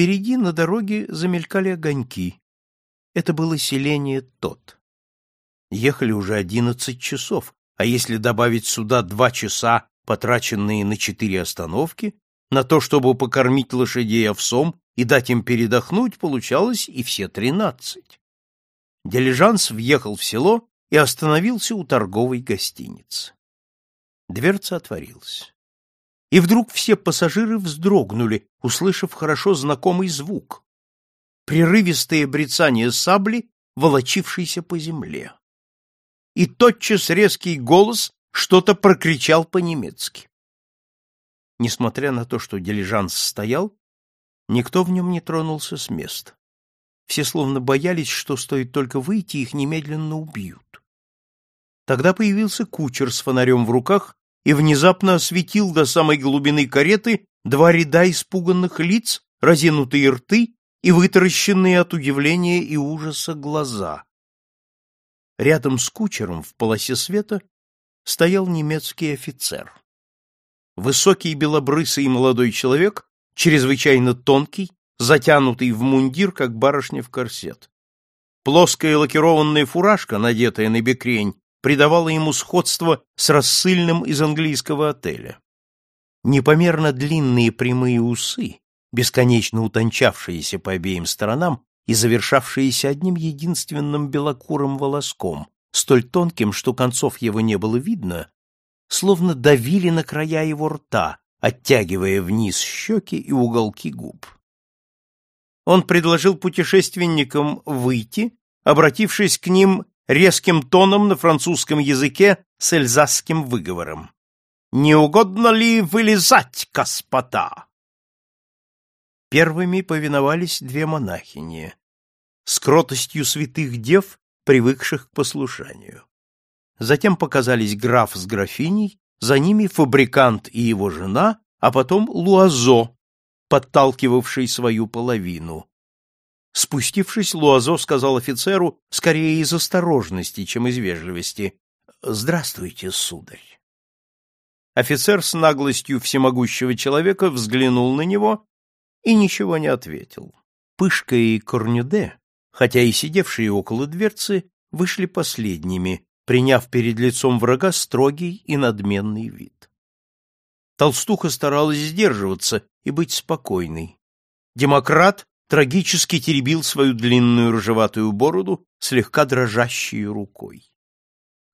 Впереди на дороге замелькали огоньки. Это было селение Тот. Ехали уже одиннадцать часов, а если добавить сюда два часа, потраченные на четыре остановки, на то, чтобы покормить лошадей овсом и дать им передохнуть, получалось и все тринадцать. Дилижанс въехал в село и остановился у торговой гостиницы. Дверца отворилась. И вдруг все пассажиры вздрогнули, услышав хорошо знакомый звук. Прерывистое брецание сабли, волочившейся по земле. И тотчас резкий голос что-то прокричал по-немецки. Несмотря на то, что дилижанс стоял, никто в нем не тронулся с места. Все словно боялись, что стоит только выйти, их немедленно убьют. Тогда появился кучер с фонарем в руках и внезапно осветил до самой глубины кареты два ряда испуганных лиц, разинутые рты и вытаращенные от удивления и ужаса глаза. Рядом с кучером в полосе света стоял немецкий офицер. Высокий белобрысый молодой человек, чрезвычайно тонкий, затянутый в мундир, как барышня в корсет. Плоская лакированная фуражка, надетая на бекрень, придавало ему сходство с рассыльным из английского отеля. Непомерно длинные прямые усы, бесконечно утончавшиеся по обеим сторонам и завершавшиеся одним единственным белокурым волоском, столь тонким, что концов его не было видно, словно давили на края его рта, оттягивая вниз щеки и уголки губ. Он предложил путешественникам выйти, обратившись к ним резким тоном на французском языке с эльзасским выговором. «Не угодно ли вылезать, господа?» Первыми повиновались две монахини, с кротостью святых дев, привыкших к послушанию. Затем показались граф с графиней, за ними фабрикант и его жена, а потом Луазо, подталкивавший свою половину. Спустившись, Луазо сказал офицеру, скорее из осторожности, чем из вежливости, «Здравствуйте, сударь». Офицер с наглостью всемогущего человека взглянул на него и ничего не ответил. Пышка и Корнюде, хотя и сидевшие около дверцы, вышли последними, приняв перед лицом врага строгий и надменный вид. Толстуха старалась сдерживаться и быть спокойной. Демократ трагически теребил свою длинную рыжеватую бороду слегка дрожащей рукой.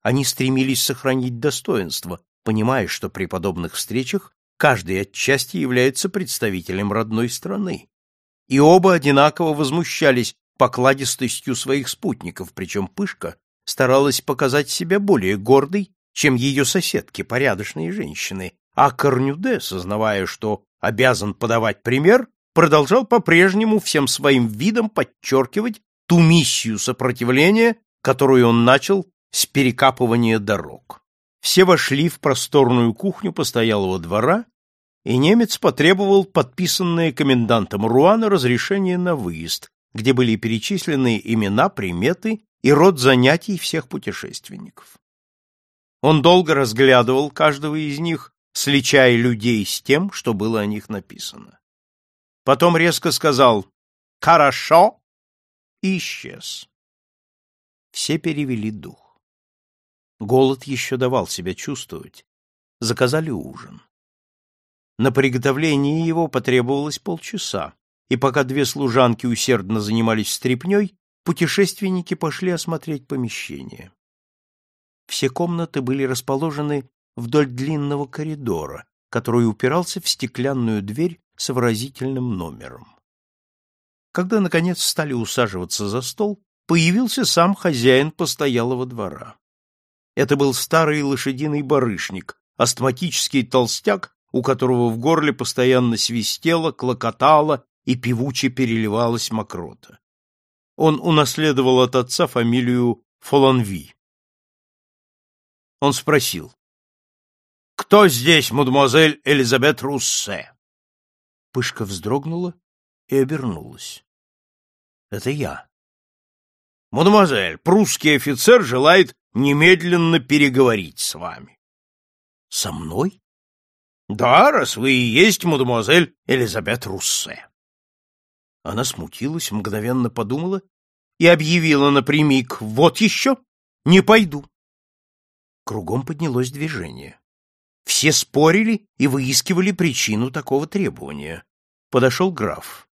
Они стремились сохранить достоинство, понимая, что при подобных встречах каждый отчасти является представителем родной страны. И оба одинаково возмущались покладистостью своих спутников, причем Пышка старалась показать себя более гордой, чем ее соседки, порядочные женщины, а Корнюде, сознавая, что обязан подавать пример, продолжал по-прежнему всем своим видом подчеркивать ту миссию сопротивления, которую он начал с перекапывания дорог. Все вошли в просторную кухню постоялого двора, и немец потребовал подписанное комендантом Руана разрешение на выезд, где были перечислены имена, приметы и род занятий всех путешественников. Он долго разглядывал каждого из них, сличая людей с тем, что было о них написано. Потом резко сказал «Хорошо» и исчез. Все перевели дух. Голод еще давал себя чувствовать. Заказали ужин. На приготовление его потребовалось полчаса, и пока две служанки усердно занимались стряпней, путешественники пошли осмотреть помещение. Все комнаты были расположены вдоль длинного коридора, который упирался в стеклянную дверь с выразительным номером. Когда, наконец, стали усаживаться за стол, появился сам хозяин постоялого двора. Это был старый лошадиный барышник, астматический толстяк, у которого в горле постоянно свистело, клокотало и певуче переливалась мокрота. Он унаследовал от отца фамилию Фоланви. Он спросил, «Кто здесь мадемуазель Элизабет Руссе?» Пышка вздрогнула и обернулась. — Это я. — Мадемуазель, прусский офицер желает немедленно переговорить с вами. — Со мной? — Да, раз вы и есть мадемуазель Элизабет Руссе. Она смутилась, мгновенно подумала и объявила напрямик «Вот еще! Не пойду!» Кругом поднялось движение. Все спорили и выискивали причину такого требования. Подошел граф.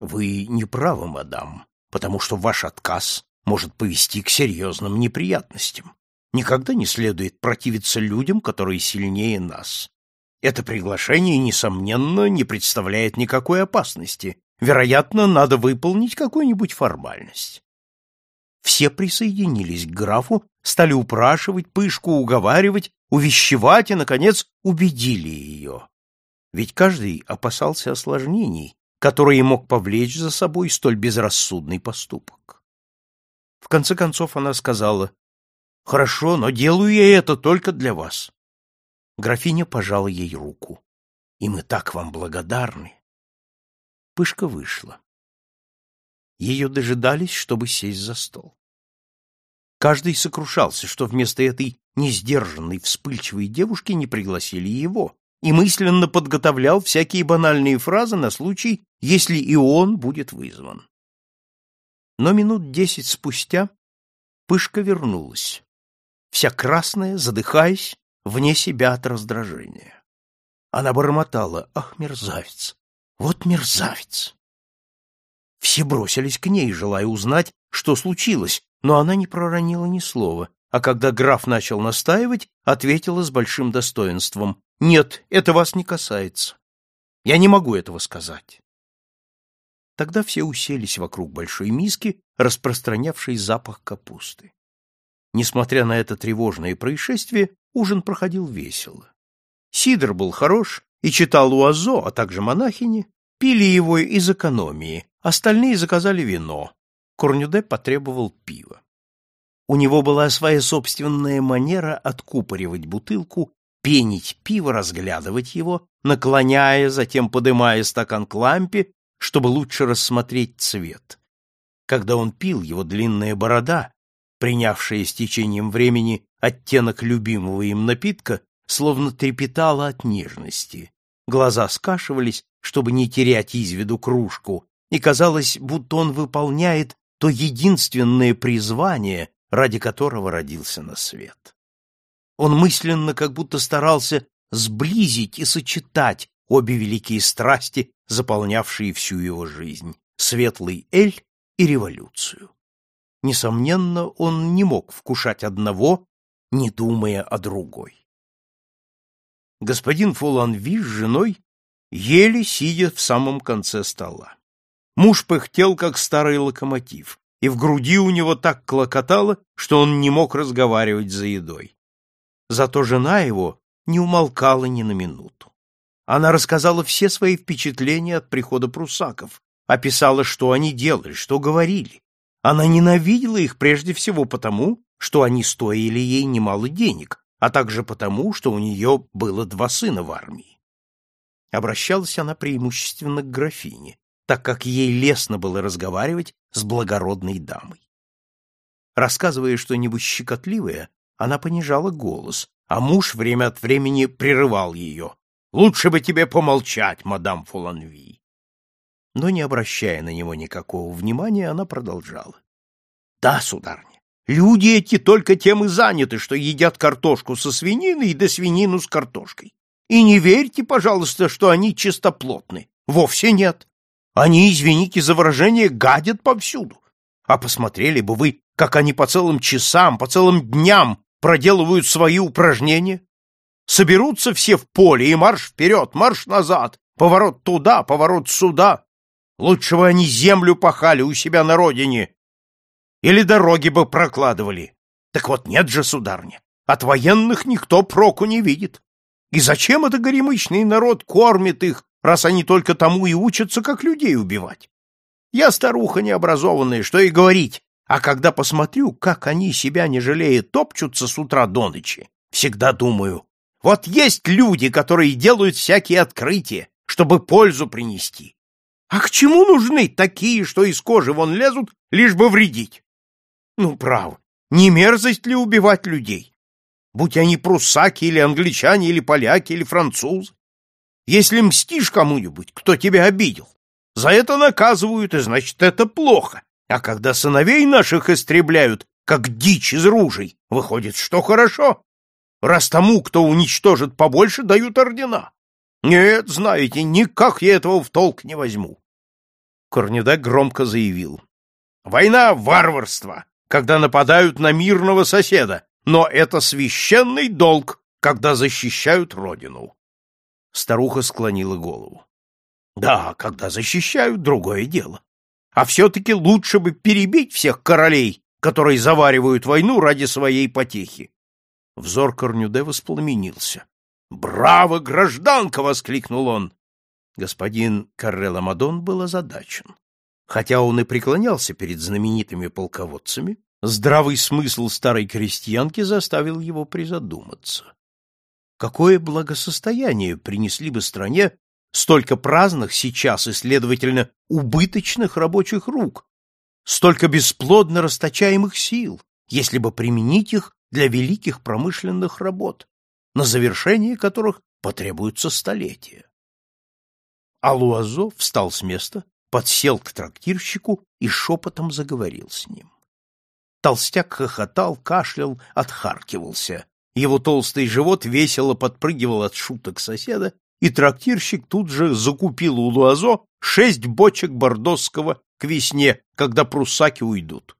«Вы не правы, мадам, потому что ваш отказ может повести к серьезным неприятностям. Никогда не следует противиться людям, которые сильнее нас. Это приглашение, несомненно, не представляет никакой опасности. Вероятно, надо выполнить какую-нибудь формальность. Все присоединились к графу, стали упрашивать, пышку уговаривать, увещевать и, наконец, убедили ее. Ведь каждый опасался осложнений, которые мог повлечь за собой столь безрассудный поступок. В конце концов она сказала, «Хорошо, но делаю я это только для вас. Графиня пожала ей руку. «И мы так вам благодарны!» Пышка вышла. Ее дожидались, чтобы сесть за стол. Каждый сокрушался, что вместо этой несдержанной, вспыльчивой девушки не пригласили его, и мысленно подготовлял всякие банальные фразы на случай, если и он будет вызван. Но минут десять спустя Пышка вернулась, вся красная, задыхаясь, вне себя от раздражения. Она бормотала, ах, мерзавец, вот мерзавец. Все бросились к ней, желая узнать, что случилось, но она не проронила ни слова, а когда граф начал настаивать, ответила с большим достоинством, «Нет, это вас не касается. Я не могу этого сказать». Тогда все уселись вокруг большой миски, распространявшей запах капусты. Несмотря на это тревожное происшествие, ужин проходил весело. Сидор был хорош, и читал Уазо, а также монахини, пили его из экономии, остальные заказали вино. Корнюде потребовал пива. У него была своя собственная манера откупоривать бутылку, пенить пиво, разглядывать его, наклоняя, затем подымая стакан к лампе, чтобы лучше рассмотреть цвет. Когда он пил, его длинная борода, принявшая с течением времени оттенок любимого им напитка, словно трепетала от нежности. Глаза скашивались, чтобы не терять из виду кружку, и казалось, будто он выполняет то единственное призвание, ради которого родился на свет. Он мысленно как будто старался сблизить и сочетать обе великие страсти, заполнявшие всю его жизнь — светлый эль и революцию. Несомненно, он не мог вкушать одного, не думая о другой. Господин Фуланви с женой ели, сидя в самом конце стола. Муж пыхтел, как старый локомотив, и в груди у него так клокотало, что он не мог разговаривать за едой. Зато жена его не умолкала ни на минуту. Она рассказала все свои впечатления от прихода прусаков, описала, что они делали, что говорили. Она ненавидела их прежде всего потому, что они стоили ей немало денег, а также потому, что у нее было два сына в армии. Обращалась она преимущественно к графине, так как ей лестно было разговаривать с благородной дамой. Рассказывая что-нибудь щекотливое, она понижала голос, а муж время от времени прерывал ее. «Лучше бы тебе помолчать, мадам Фуланви но, не обращая на него никакого внимания, она продолжала. — Да, сударня, люди эти только тем и заняты, что едят картошку со свининой да свинину с картошкой. И не верьте, пожалуйста, что они чистоплотны. Вовсе нет. Они, извините за выражение, гадят повсюду. А посмотрели бы вы, как они по целым часам, по целым дням проделывают свои упражнения. Соберутся все в поле и марш вперед, марш назад, поворот туда, поворот сюда. Лучше бы они землю пахали у себя на родине. Или дороги бы прокладывали. Так вот нет же, сударня, от военных никто проку не видит. И зачем это горемычный народ кормит их, раз они только тому и учатся, как людей убивать? Я старуха необразованная, что и говорить. А когда посмотрю, как они себя не жалея топчутся с утра до ночи, всегда думаю, вот есть люди, которые делают всякие открытия, чтобы пользу принести. А к чему нужны такие, что из кожи вон лезут, лишь бы вредить? Ну, право, не мерзость ли убивать людей? Будь они прусаки или англичане, или поляки, или французы. Если мстишь кому-нибудь, кто тебя обидел, За это наказывают, и значит, это плохо. А когда сыновей наших истребляют, как дичь из ружей, выходит, что хорошо. Раз тому, кто уничтожит побольше, дают ордена. Нет, знаете, никак я этого в толк не возьму. Корнеда громко заявил. Война — варварство, когда нападают на мирного соседа, но это священный долг, когда защищают родину. Старуха склонила голову. Да, когда защищают, другое дело. А все-таки лучше бы перебить всех королей, которые заваривают войну ради своей потехи. Взор Корнюде воспламенился. «Браво, гражданка!» — воскликнул он. Господин Каррелла Мадон был озадачен. Хотя он и преклонялся перед знаменитыми полководцами, здравый смысл старой крестьянки заставил его призадуматься. Какое благосостояние принесли бы стране столько праздных сейчас и, следовательно, убыточных рабочих рук, столько бесплодно расточаемых сил, если бы применить их для великих промышленных работ, на завершение которых потребуются столетия. А Луазо встал с места, подсел к трактирщику и шепотом заговорил с ним. Толстяк хохотал, кашлял, отхаркивался. Его толстый живот весело подпрыгивал от шуток соседа, и трактирщик тут же закупил у Луазо шесть бочек бордосского к весне, когда пруссаки уйдут.